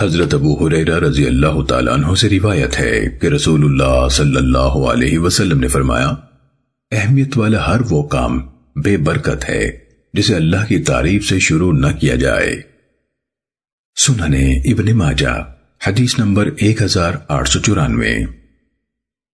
حضرت ابو حریرہ رضی اللہ تعالیٰ عنہ سے روایت ہے کہ رسول اللہ صلی اللہ علیہ وسلم نے فرمایا، اہمیت والا ہر وہ کام بے برکت ہے جسے اللہ کی تعریف سے شروع نہ کیا جائے۔ سننے ابن ماجہ، حدیث نمبر ایک ہزار آٹھ سو چورانوے۔